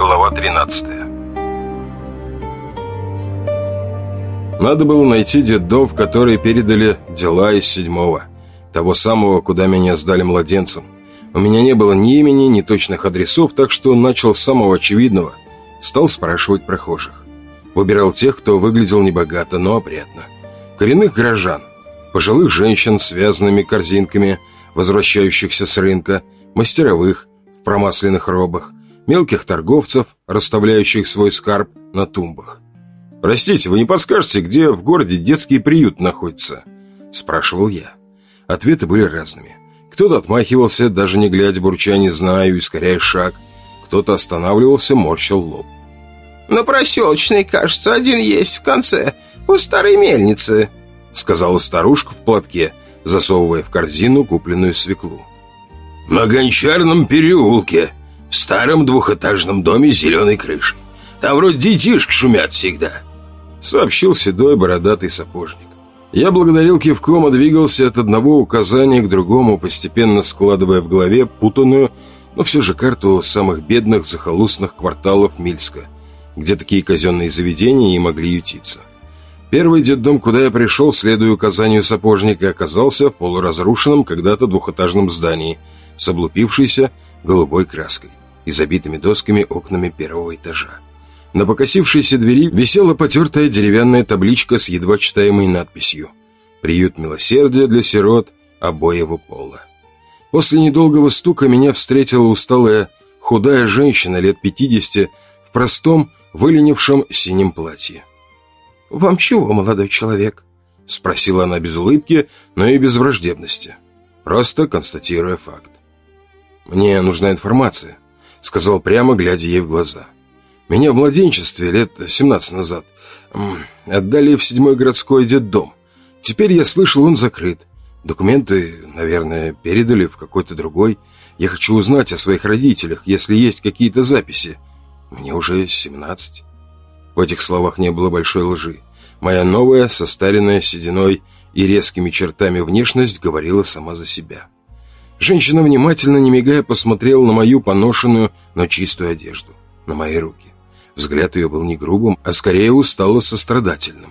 Глава 13 Надо было найти детдом, в который передали дела из седьмого. Того самого, куда меня сдали младенцем. У меня не было ни имени, ни точных адресов, так что начал с самого очевидного. Стал спрашивать прохожих. Выбирал тех, кто выглядел небогато, но опрятно. Коренных горожан, пожилых женщин с связанными корзинками, возвращающихся с рынка, мастеровых в промасленных робах, мелких торговцев, расставляющих свой скарб на тумбах. «Простите, вы не подскажете, где в городе детский приют находится?» – спрашивал я. Ответы были разными. Кто-то отмахивался, даже не глядя, бурча «не знаю», ускоряя шаг. Кто-то останавливался, морщил лоб. «На проселочной, кажется, один есть в конце, у старой мельницы», сказала старушка в платке, засовывая в корзину купленную свеклу. «На Гончарном переулке, в старом двухэтажном доме с зеленой крышей. Там вроде детишки шумят всегда», сообщил седой бородатый сапожник. Я благодарил кивком и двигался от одного указания к другому, постепенно складывая в голове путанную, но все же карту самых бедных захолустных кварталов Мильска, где такие казенные заведения и могли ютиться. Первый детдом, куда я пришел, следуя указанию сапожника, оказался в полуразрушенном когда-то двухэтажном здании с облупившейся голубой краской и забитыми досками окнами первого этажа. На покосившейся двери висела потертая деревянная табличка с едва читаемой надписью «Приют милосердия для сирот обоего пола». После недолгого стука меня встретила усталая, худая женщина лет пятидесяти в простом, выленившем синем платье. «Вам чего, молодой человек?» — спросила она без улыбки, но и без враждебности, просто констатируя факт. «Мне нужна информация», — сказал прямо, глядя ей в глаза. «Меня в младенчестве, лет 17 назад, отдали в седьмой городской детдом. Теперь я слышал, он закрыт. Документы, наверное, передали в какой-то другой. Я хочу узнать о своих родителях, если есть какие-то записи. Мне уже 17. В этих словах не было большой лжи. Моя новая, состаренная сединой и резкими чертами внешность говорила сама за себя. Женщина, внимательно, не мигая, посмотрела на мою поношенную, но чистую одежду, на мои руки. Взгляд ее был не грубым, а скорее устало сострадательным,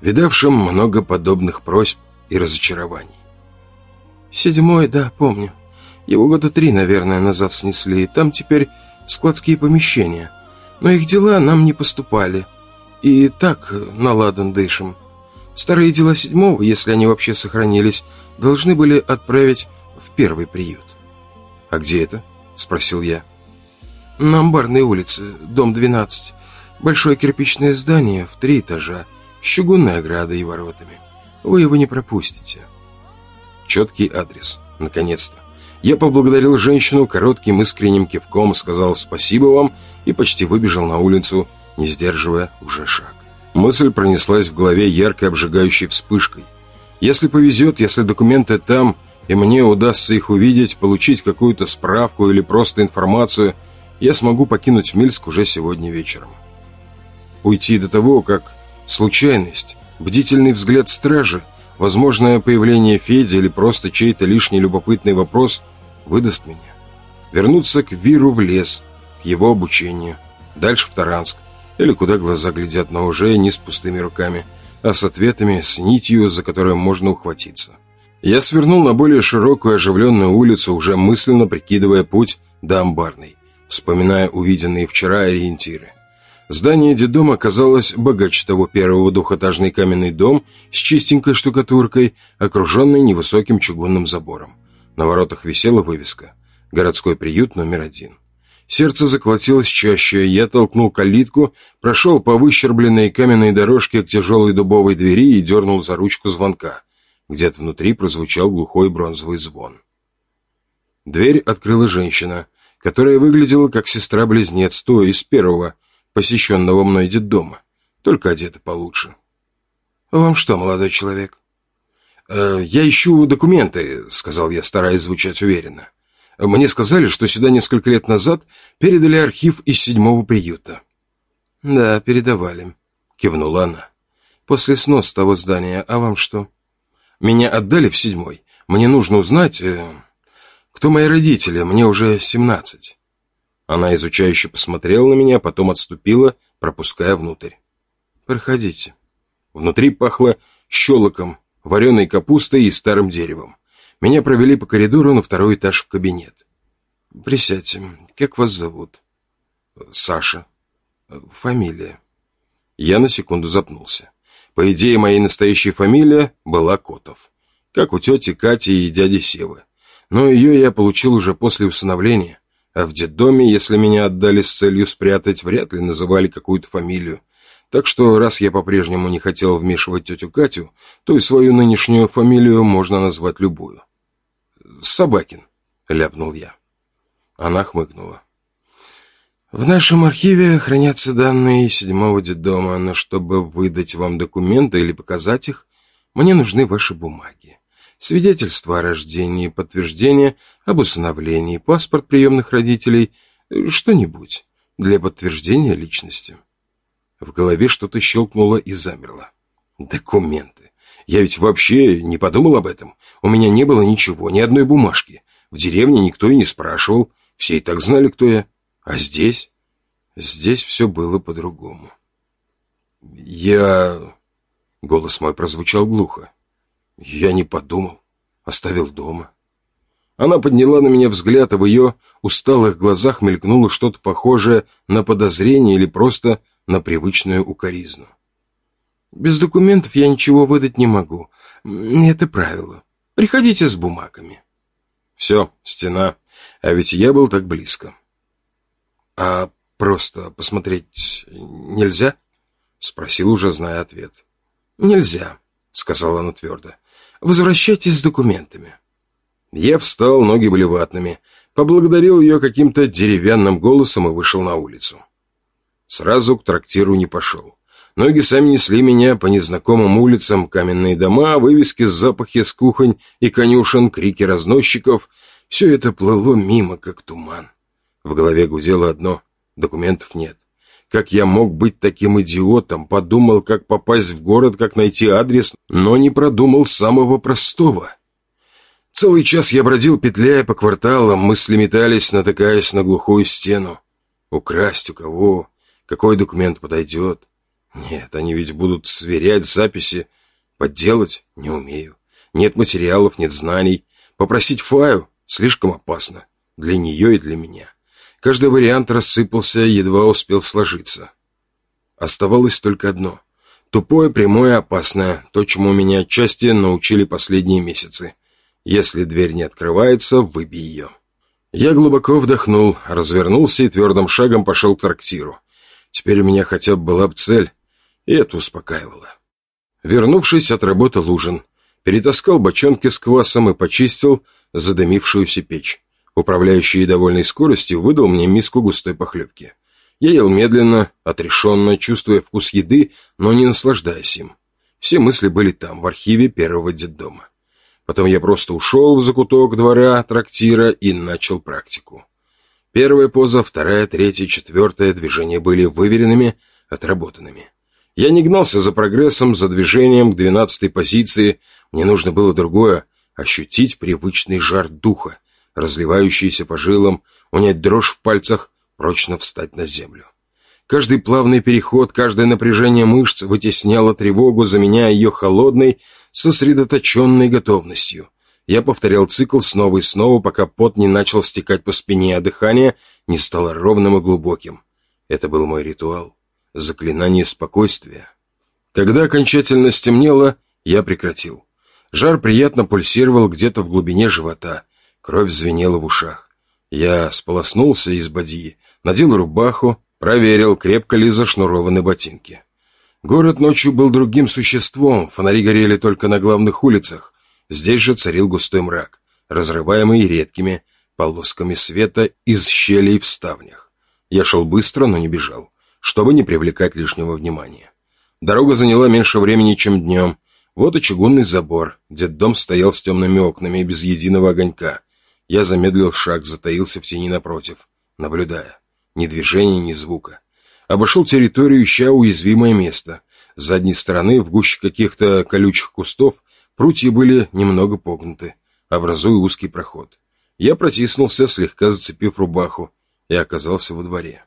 видавшим много подобных просьб и разочарований. «Седьмой, да, помню. Его года три, наверное, назад снесли. Там теперь складские помещения но их дела нам не поступали. И так наладан дышим. Старые дела седьмого, если они вообще сохранились, должны были отправить в первый приют. «А где это?» – спросил я. «На Амбарной улице, дом 12. Большое кирпичное здание в три этажа, с чугунной оградой и воротами. Вы его не пропустите». Четкий адрес. Наконец-то. Я поблагодарил женщину коротким искренним кивком, сказал спасибо вам и почти выбежал на улицу, не сдерживая уже шаг. Мысль пронеслась в голове яркой обжигающей вспышкой. Если повезет, если документы там, и мне удастся их увидеть, получить какую-то справку или просто информацию, я смогу покинуть Мильск уже сегодня вечером. Уйти до того, как случайность, бдительный взгляд стражи, возможное появление Феди или просто чей-то лишний любопытный вопрос выдаст меня. Вернуться к Виру в лес, его обучению, дальше в Таранск, или куда глаза глядят, но уже не с пустыми руками, а с ответами, с нитью, за которую можно ухватиться. Я свернул на более широкую оживленную улицу, уже мысленно прикидывая путь до Амбарной, вспоминая увиденные вчера ориентиры. Здание детдома оказалось богаче того первого двухэтажный каменный дом с чистенькой штукатуркой, окруженный невысоким чугунным забором. На воротах висела вывеска «Городской приют номер один». Сердце заколотилось чаще, я толкнул калитку, прошел по выщербленной каменной дорожке к тяжелой дубовой двери и дернул за ручку звонка. Где-то внутри прозвучал глухой бронзовый звон. Дверь открыла женщина, которая выглядела как сестра-близнец той из первого, посещенного мной детдома, только одета получше. «Вам что, молодой человек?» «Э, «Я ищу документы», — сказал я, стараясь звучать уверенно. Мне сказали, что сюда несколько лет назад передали архив из седьмого приюта. «Да, передавали», — кивнула она. «После снос того здания, а вам что?» «Меня отдали в седьмой. Мне нужно узнать, э, кто мои родители, мне уже семнадцать». Она изучающе посмотрела на меня, потом отступила, пропуская внутрь. «Проходите». Внутри пахло щелоком, вареной капустой и старым деревом. Меня провели по коридору на второй этаж в кабинет. «Присядьте. Как вас зовут?» «Саша». «Фамилия?» Я на секунду запнулся. По идее, моей настоящей фамилия была Котов. Как у тети Кати и дяди Севы. Но ее я получил уже после усыновления. А в детдоме, если меня отдали с целью спрятать, вряд ли называли какую-то фамилию. Так что, раз я по-прежнему не хотел вмешивать тетю Катю, то и свою нынешнюю фамилию можно назвать любую. «Собакин», — ляпнул я. Она хмыкнула. «В нашем архиве хранятся данные седьмого детдома, но чтобы выдать вам документы или показать их, мне нужны ваши бумаги. Свидетельство о рождении, подтверждение об усыновлении, паспорт приемных родителей, что-нибудь для подтверждения личности». В голове что-то щелкнуло и замерло. «Документы. Я ведь вообще не подумал об этом. У меня не было ничего, ни одной бумажки. В деревне никто и не спрашивал. Все и так знали, кто я. А здесь? Здесь все было по-другому. Я... Голос мой прозвучал глухо. Я не подумал. Оставил дома. Она подняла на меня взгляд, а в ее усталых глазах мелькнуло что-то похожее на подозрение или просто на привычную укоризну. «Без документов я ничего выдать не могу. Это правило. Приходите с бумагами». «Все, стена. А ведь я был так близко». «А просто посмотреть нельзя?» Спросил, уже зная ответ. «Нельзя», — сказала она твердо. «Возвращайтесь с документами». Я встал, ноги были ватными, поблагодарил ее каким-то деревянным голосом и вышел на улицу. Сразу к трактиру не пошел. Ноги сами несли меня по незнакомым улицам, каменные дома, вывески, запахи с кухонь и конюшен, крики разносчиков. Все это плыло мимо, как туман. В голове гудело одно — документов нет. Как я мог быть таким идиотом? Подумал, как попасть в город, как найти адрес, но не продумал самого простого. Целый час я бродил, петляя по кварталам, мысли метались, натыкаясь на глухую стену. Украсть у кого? Какой документ подойдет? Нет, они ведь будут сверять записи. Подделать не умею. Нет материалов, нет знаний. Попросить Фаю слишком опасно. Для нее и для меня. Каждый вариант рассыпался, едва успел сложиться. Оставалось только одно. Тупое, прямое, опасное. То, чему меня отчасти научили последние месяцы. Если дверь не открывается, выбей ее. Я глубоко вдохнул, развернулся и твердым шагом пошел к трактиру. Теперь у меня хотя бы была бы цель, и это успокаивало. Вернувшись, отработал ужин, перетаскал бочонки с квасом и почистил задымившуюся печь. Управляющий довольной скоростью выдал мне миску густой похлебки. Я ел медленно, отрешенно, чувствуя вкус еды, но не наслаждаясь им. Все мысли были там, в архиве первого детдома. Потом я просто ушел в закуток двора, трактира и начал практику. Первая поза, вторая, третья, четвертая движения были выверенными, отработанными. Я не гнался за прогрессом, за движением к двенадцатой позиции. Мне нужно было другое — ощутить привычный жар духа, разливающийся по жилам, унять дрожь в пальцах, прочно встать на землю. Каждый плавный переход, каждое напряжение мышц вытесняло тревогу, заменяя ее холодной, сосредоточенной готовностью. Я повторял цикл снова и снова, пока пот не начал стекать по спине, а дыхание не стало ровным и глубоким. Это был мой ритуал. Заклинание спокойствия. Когда окончательно стемнело, я прекратил. Жар приятно пульсировал где-то в глубине живота. Кровь звенела в ушах. Я сполоснулся из бадьи, надел рубаху, проверил, крепко ли зашнурованы ботинки. Город ночью был другим существом, фонари горели только на главных улицах, Здесь же царил густой мрак, разрываемый редкими полосками света из щелей в ставнях. Я шел быстро, но не бежал, чтобы не привлекать лишнего внимания. Дорога заняла меньше времени, чем днем. Вот и чугунный забор. Дом стоял с темными окнами и без единого огонька. Я замедлил шаг, затаился в тени напротив, наблюдая. Ни движения, ни звука. Обошел территорию, ища уязвимое место. С задней стороны, в гуще каких-то колючих кустов, Прутья были немного погнуты, образуя узкий проход. Я протиснулся, слегка зацепив рубаху. и оказался во дворе.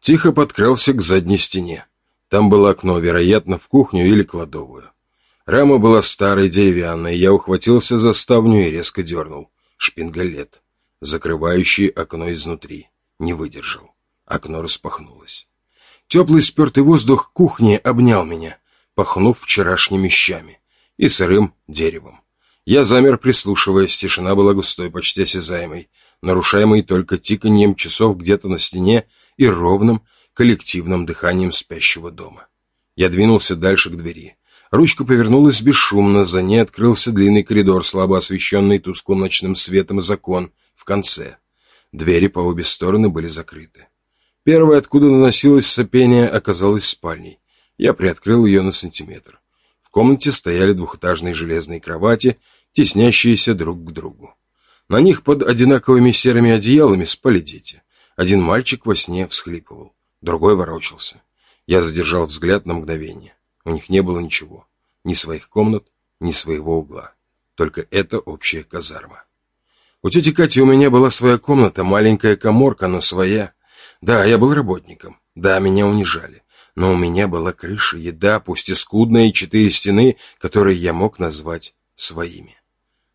Тихо подкрался к задней стене. Там было окно, вероятно, в кухню или кладовую. Рама была старой, деревянной, я ухватился за ставню и резко дернул. Шпингалет, закрывающий окно изнутри, не выдержал. Окно распахнулось. Теплый спертый воздух кухни обнял меня, пахнув вчерашними щами и сырым деревом. Я замер, прислушиваясь, тишина была густой, почти осязаемой, нарушаемой только тиканьем часов где-то на стене и ровным коллективным дыханием спящего дома. Я двинулся дальше к двери. Ручка повернулась бесшумно, за ней открылся длинный коридор, слабо освещенный тусклым ночным светом закон в конце. Двери по обе стороны были закрыты. Первая, откуда доносилось сопение, оказалась спальней. Я приоткрыл ее на сантиметр. В комнате стояли двухэтажные железные кровати, теснящиеся друг к другу. На них под одинаковыми серыми одеялами спали дети. Один мальчик во сне всхлипывал, другой ворочался. Я задержал взгляд на мгновение. У них не было ничего. Ни своих комнат, ни своего угла. Только эта общая казарма. У тети Кати у меня была своя комната, маленькая коморка, но своя. Да, я был работником. Да, меня унижали. Но у меня была крыша, еда, пусть и скудная, и четыре стены, которые я мог назвать своими.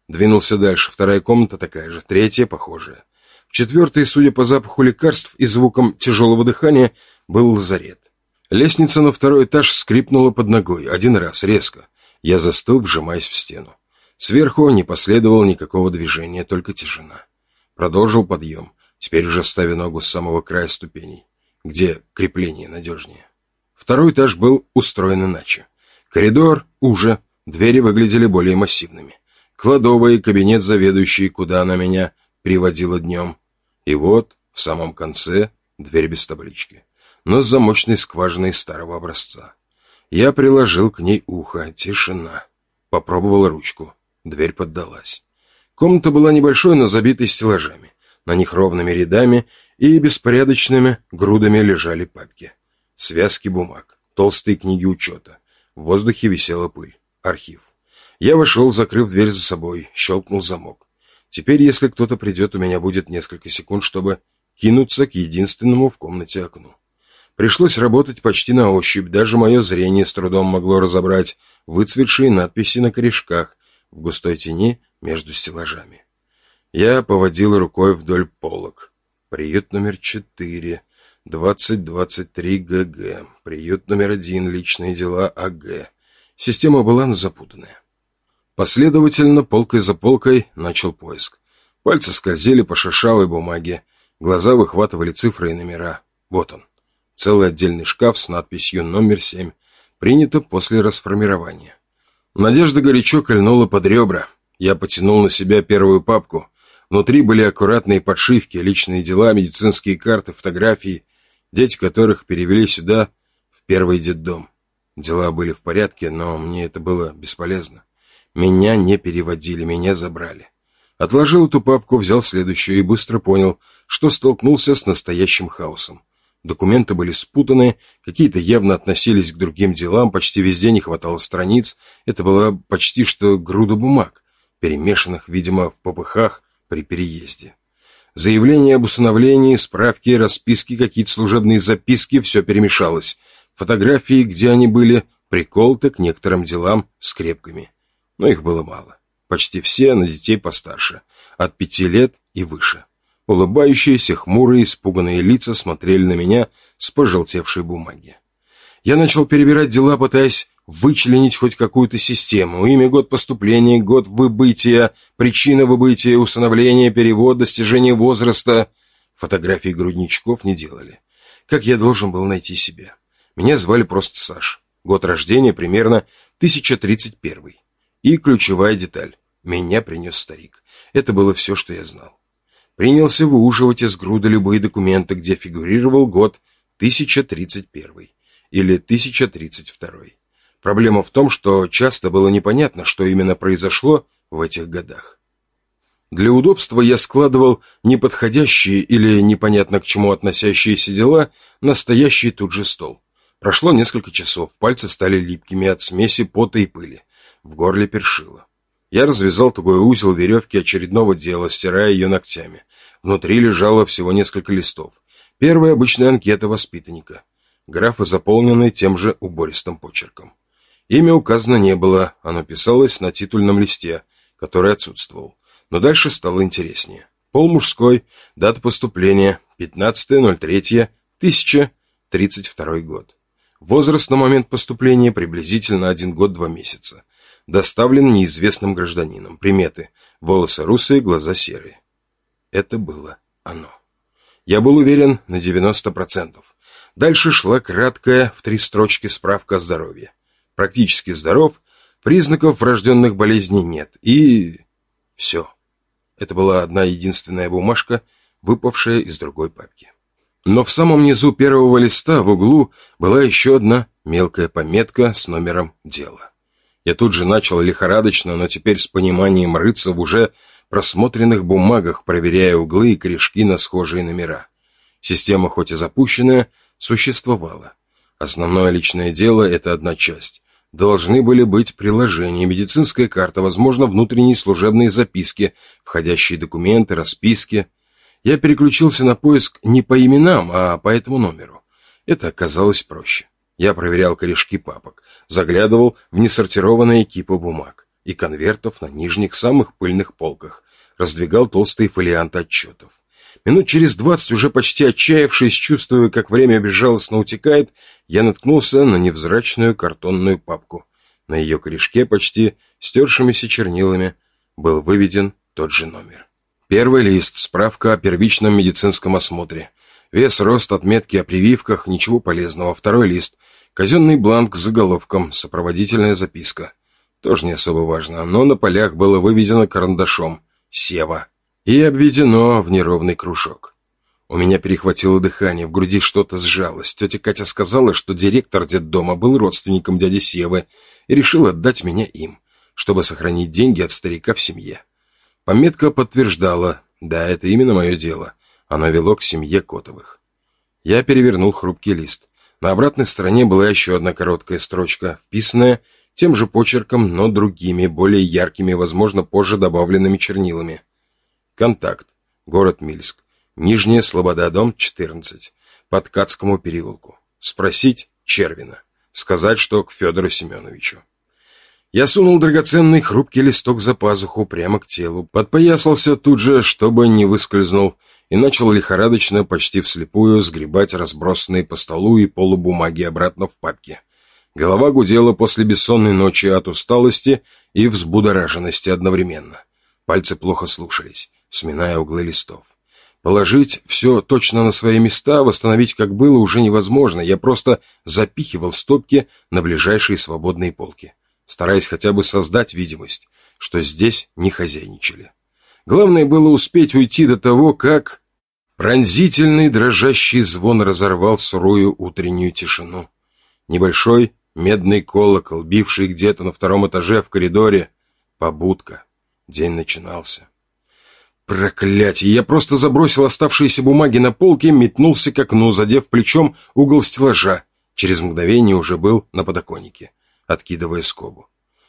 Двинулся дальше. Вторая комната такая же, третья похожая. В четвертой, судя по запаху лекарств и звукам тяжелого дыхания, был лазарет. Лестница на второй этаж скрипнула под ногой, один раз, резко. Я застыл, вжимаясь в стену. Сверху не последовало никакого движения, только тишина. Продолжил подъем, теперь уже ставя ногу с самого края ступеней, где крепление надежнее. Второй этаж был устроен иначе. Коридор уже, двери выглядели более массивными. Кладовая и кабинет заведующий, куда она меня приводила днем. И вот, в самом конце, дверь без таблички но с замочной скважиной старого образца. Я приложил к ней ухо. Тишина. Попробовал ручку. Дверь поддалась. Комната была небольшой, но забитой стеллажами. На них ровными рядами и беспорядочными грудами лежали папки. Связки бумаг, толстые книги учета. В воздухе висела пыль. Архив. Я вошел, закрыв дверь за собой, щелкнул замок. Теперь, если кто-то придет, у меня будет несколько секунд, чтобы кинуться к единственному в комнате окну. Пришлось работать почти на ощупь, даже мое зрение с трудом могло разобрать выцветшие надписи на корешках в густой тени между стеллажами. Я поводил рукой вдоль полок. Приют номер четыре, двадцать двадцать три ГГ. Приют номер один, личные дела АГ. Система была, но запутанная. Последовательно, полкой за полкой, начал поиск. Пальцы скользили по шершавой бумаге, глаза выхватывали цифры и номера. Вот он. Целый отдельный шкаф с надписью «Номер 7». Принято после расформирования. Надежда горячо кольнула под ребра. Я потянул на себя первую папку. Внутри были аккуратные подшивки, личные дела, медицинские карты, фотографии, дети которых перевели сюда, в первый детдом. Дела были в порядке, но мне это было бесполезно. Меня не переводили, меня забрали. Отложил эту папку, взял следующую и быстро понял, что столкнулся с настоящим хаосом. Документы были спутаны, какие-то явно относились к другим делам, почти везде не хватало страниц. Это была почти что груда бумаг, перемешанных, видимо, в попыхах при переезде. Заявления об усыновлении, справки, расписки, какие-то служебные записки – все перемешалось. Фотографии, где они были, приколты к некоторым делам скрепками. Но их было мало. Почти все на детей постарше, от пяти лет и выше. Улыбающиеся, хмурые, испуганные лица смотрели на меня с пожелтевшей бумаги. Я начал перебирать дела, пытаясь вычленить хоть какую-то систему. Имя, год поступления, год выбытия, причина выбытия, усыновления, перевод, достижение возраста. Фотографии грудничков не делали. Как я должен был найти себя? Меня звали просто Саш. Год рождения примерно 1031. И ключевая деталь. Меня принес старик. Это было все, что я знал принялся выуживать из груда любые документы, где фигурировал год 1031 или 1032. Проблема в том, что часто было непонятно, что именно произошло в этих годах. Для удобства я складывал неподходящие или непонятно к чему относящиеся дела на стоящий тут же стол. Прошло несколько часов, пальцы стали липкими от смеси пота и пыли. В горле першило. Я развязал тугой узел веревки очередного дела, стирая ее ногтями. Внутри лежало всего несколько листов. Первая обычная анкета воспитанника. Графы заполнены тем же убористым почерком. Имя указано не было, оно писалось на титульном листе, который отсутствовал. Но дальше стало интереснее. Пол мужской, дата поступления 15.03.1032 год. Возраст на момент поступления приблизительно один год два месяца. Доставлен неизвестным гражданином. Приметы. Волосы русые, глаза серые. Это было оно. Я был уверен на 90%. Дальше шла краткая в три строчки справка о здоровье. Практически здоров, признаков врожденных болезней нет. И... все. Это была одна единственная бумажка, выпавшая из другой папки. Но в самом низу первого листа в углу была еще одна мелкая пометка с номером дела. Я тут же начал лихорадочно, но теперь с пониманием рыться в уже просмотренных бумагах, проверяя углы и корешки на схожие номера. Система, хоть и запущенная, существовала. Основное личное дело – это одна часть. Должны были быть приложения, медицинская карта, возможно, внутренние служебные записки, входящие документы, расписки – я переключился на поиск не по именам, а по этому номеру. Это оказалось проще. Я проверял корешки папок, заглядывал в несортированные кипы бумаг и конвертов на нижних самых пыльных полках, раздвигал толстые фолианты отчетов. Минут через двадцать, уже почти отчаявшись, чувствуя, как время безжалостно утекает, я наткнулся на невзрачную картонную папку. На ее корешке, почти стершимися чернилами, был выведен тот же номер. Первый лист, справка о первичном медицинском осмотре. Вес, рост, отметки о прививках, ничего полезного. Второй лист, казенный бланк с заголовком, сопроводительная записка. Тоже не особо важно, но на полях было выведено карандашом «Сева» и обведено в неровный кружок. У меня перехватило дыхание, в груди что-то сжалось. Тетя Катя сказала, что директор детдома был родственником дяди Севы и решил отдать меня им, чтобы сохранить деньги от старика в семье. Пометка подтверждала, да, это именно мое дело. Оно вело к семье Котовых. Я перевернул хрупкий лист. На обратной стороне была еще одна короткая строчка, вписанная тем же почерком, но другими, более яркими, возможно, позже добавленными чернилами. Контакт. Город Мильск. Нижняя Слобода, дом 14. По Ткацкому переулку. Спросить Червина. Сказать, что к Федору Семеновичу. Я сунул драгоценный хрупкий листок за пазуху прямо к телу, подпоясался тут же, чтобы не выскользнул, и начал лихорадочно, почти вслепую, сгребать разбросанные по столу и полу бумаги обратно в папки. Голова гудела после бессонной ночи от усталости и взбудораженности одновременно. Пальцы плохо слушались, сминая углы листов. Положить все точно на свои места, восстановить как было уже невозможно. Я просто запихивал стопки на ближайшие свободные полки стараясь хотя бы создать видимость, что здесь не хозяйничали. Главное было успеть уйти до того, как... Пронзительный дрожащий звон разорвал сырую утреннюю тишину. Небольшой медный колокол, бивший где-то на втором этаже в коридоре. Побудка. День начинался. Проклятие! Я просто забросил оставшиеся бумаги на полке, метнулся к окну, задев плечом угол стеллажа. Через мгновение уже был на подоконнике откидывая скобу.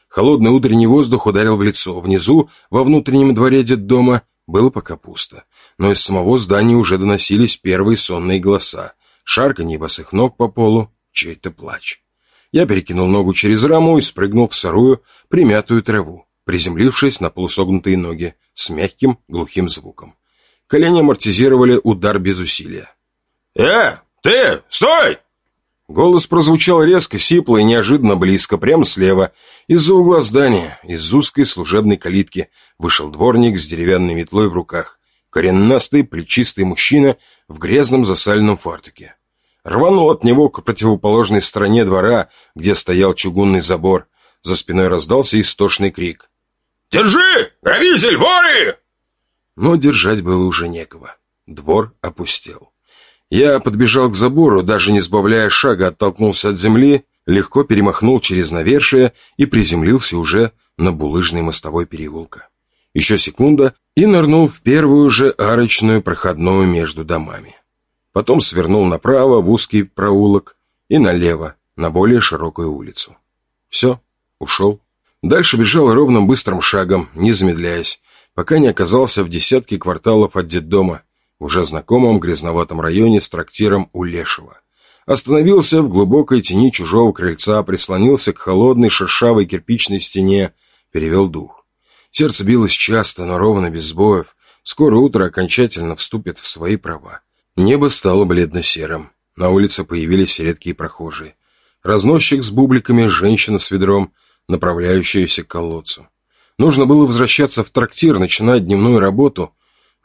Холодный утренний воздух ударил в лицо. Внизу, во внутреннем дворе детдома, было пока пусто. Но из самого здания уже доносились первые сонные голоса. Шарканье босых ног по полу, чей-то плач. Я перекинул ногу через раму и спрыгнул в сырую, примятую траву, приземлившись на полусогнутые ноги с мягким глухим звуком. Колени амортизировали удар без усилия. «Э, ты, стой!» Голос прозвучал резко, сипло и неожиданно близко, прямо слева. Из-за угла здания, из узкой служебной калитки, вышел дворник с деревянной метлой в руках. Коренастый, плечистый мужчина в грязном засаленном фартуке. Рванул от него к противоположной стороне двора, где стоял чугунный забор. За спиной раздался истошный крик. «Держи! Грабитель, воры!» Но держать было уже некого. Двор опустел. Я подбежал к забору, даже не сбавляя шага, оттолкнулся от земли, легко перемахнул через навершие и приземлился уже на булыжной мостовой переулка. Еще секунда и нырнул в первую же арочную проходную между домами. Потом свернул направо в узкий проулок и налево на более широкую улицу. Все, ушел. Дальше бежал ровным быстрым шагом, не замедляясь. пока не оказался в десятке кварталов от детдома, уже знакомом грязноватом районе с трактиром у Лешего. Остановился в глубокой тени чужого крыльца, прислонился к холодной шершавой кирпичной стене, перевел дух. Сердце билось часто, но ровно, без сбоев. Скоро утро окончательно вступит в свои права. Небо стало бледно-серым. На улице появились редкие прохожие. Разносчик с бубликами, женщина с ведром, направляющаяся к колодцу. Нужно было возвращаться в трактир, начинать дневную работу,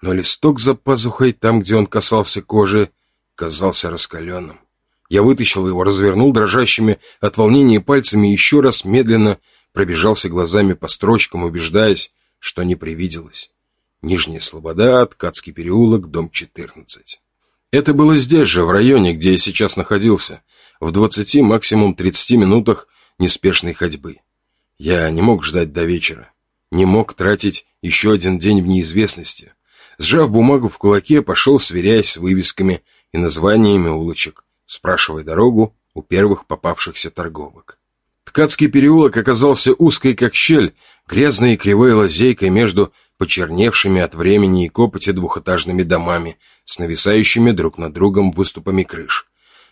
но листок за пазухой, там, где он касался кожи, казался раскаленным. Я вытащил его, развернул дрожащими от волнения пальцами и еще раз медленно пробежался глазами по строчкам, убеждаясь, что не привиделось. Нижняя Слобода, Ткацкий переулок, дом 14. Это было здесь же, в районе, где я сейчас находился, в 20, максимум 30 минутах неспешной ходьбы. Я не мог ждать до вечера, не мог тратить еще один день в неизвестности. Сжав бумагу в кулаке, пошел, сверяясь с вывесками и названиями улочек, спрашивая дорогу у первых попавшихся торговок. Ткацкий переулок оказался узкой, как щель, грязной и кривой лазейкой между почерневшими от времени и копоти двухэтажными домами с нависающими друг над другом выступами крыш.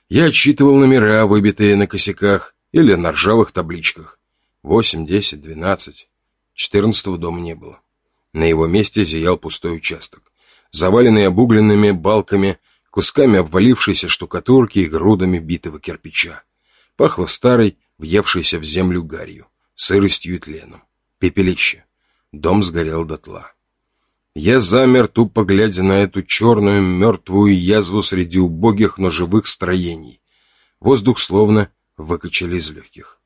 Я отсчитывал номера, выбитые на косяках или на ржавых табличках. Восемь, десять, двенадцать. Четырнадцатого дома не было. На его месте зиял пустой участок, заваленный обугленными балками, кусками обвалившейся штукатурки и грудами битого кирпича. Пахло старой, въевшейся в землю гарью, сыростью и тленом. Пепелище. Дом сгорел дотла. Я замер, тупо глядя на эту черную, мертвую язву среди убогих, но живых строений. Воздух словно выкачали из легких.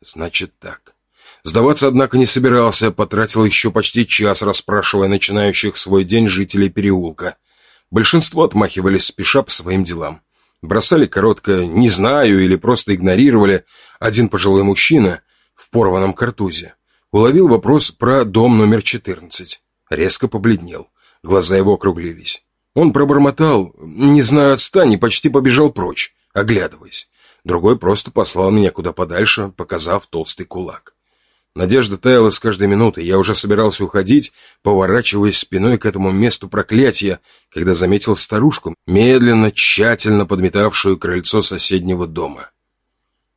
Значит так. Сдаваться, однако, не собирался, потратил еще почти час, расспрашивая начинающих свой день жителей переулка — Большинство отмахивались спеша по своим делам. Бросали короткое «не знаю» или просто игнорировали. Один пожилой мужчина в порванном картузе уловил вопрос про дом номер 14. Резко побледнел. Глаза его округлились. Он пробормотал «не знаю, отстань» и почти побежал прочь, оглядываясь. Другой просто послал меня куда подальше, показав толстый кулак. Надежда таяла с каждой минутой. Я уже собирался уходить, поворачиваясь спиной к этому месту проклятия, когда заметил старушку, медленно, тщательно подметавшую крыльцо соседнего дома.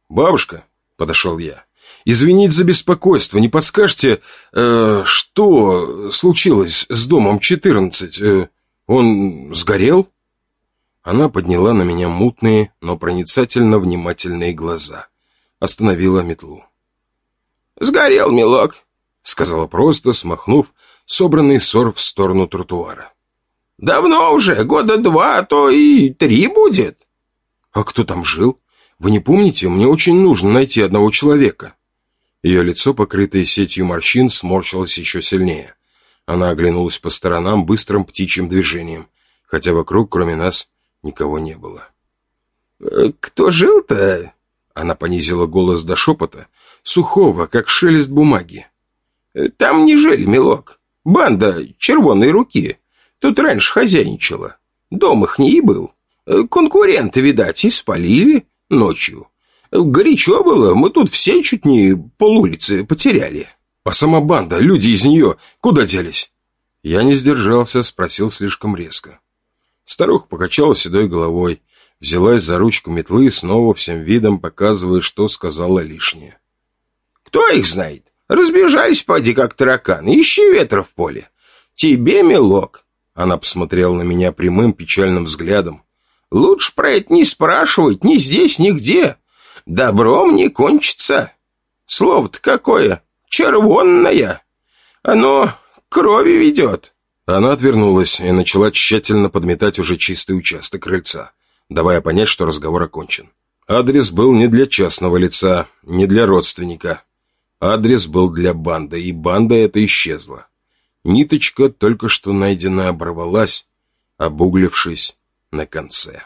«Бабушка», — подошел я, — «извинить за беспокойство. Не подскажете, э, что случилось с домом 14? Э, он сгорел?» Она подняла на меня мутные, но проницательно внимательные глаза. Остановила метлу. «Сгорел, милок», — сказала просто, смахнув собранный ссор в сторону тротуара. «Давно уже, года два, а то и три будет». «А кто там жил? Вы не помните? Мне очень нужно найти одного человека». Ее лицо, покрытое сетью морщин, сморщилось еще сильнее. Она оглянулась по сторонам быстрым птичьим движением, хотя вокруг, кроме нас, никого не было. «Э, «Кто жил-то?» Она понизила голос до шепота, сухого, как шелест бумаги. «Там не жили, милок. Банда червоной руки. Тут раньше хозяйничала. Дом их не и был. Конкуренты, видать, и спалили ночью. Горячо было, мы тут все чуть не полулицы потеряли». «А сама банда, люди из нее, куда делись?» Я не сдержался, спросил слишком резко. Старуха покачала седой головой, взялась за ручку метлы, снова всем видом показывая, что сказала лишнее. Кто их знает? Разбежались, поди, как тараканы. Ищи ветра в поле. Тебе, милок. Она посмотрела на меня прямым печальным взглядом. Лучше про это не спрашивать ни здесь, ни где. Добром не кончится. Слово-то какое? Червонное. Оно крови ведет. Она отвернулась и начала тщательно подметать уже чистый участок крыльца, давая понять, что разговор окончен. Адрес был не для частного лица, не для родственника. Адрес был для банды, и банда эта исчезла. Ниточка, только что найденная, оборвалась, обуглившись на конце.